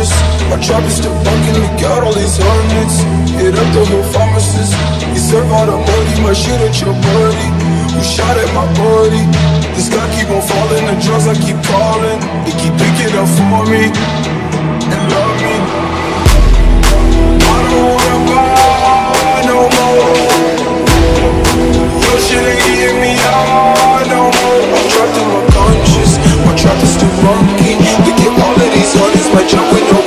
My trap is still funky we got all these hundreds. Hit up the whole pharmacist. We serve all the money, my shit at your party. Who shot at my party. This guy keep on falling, the drugs I keep calling. They keep picking up for me And love me. I don't wanna buy no more. Your shit ain't getting me out no more. I'm trapped in my conscience. My trap is too funky We get all of these honeys, my jump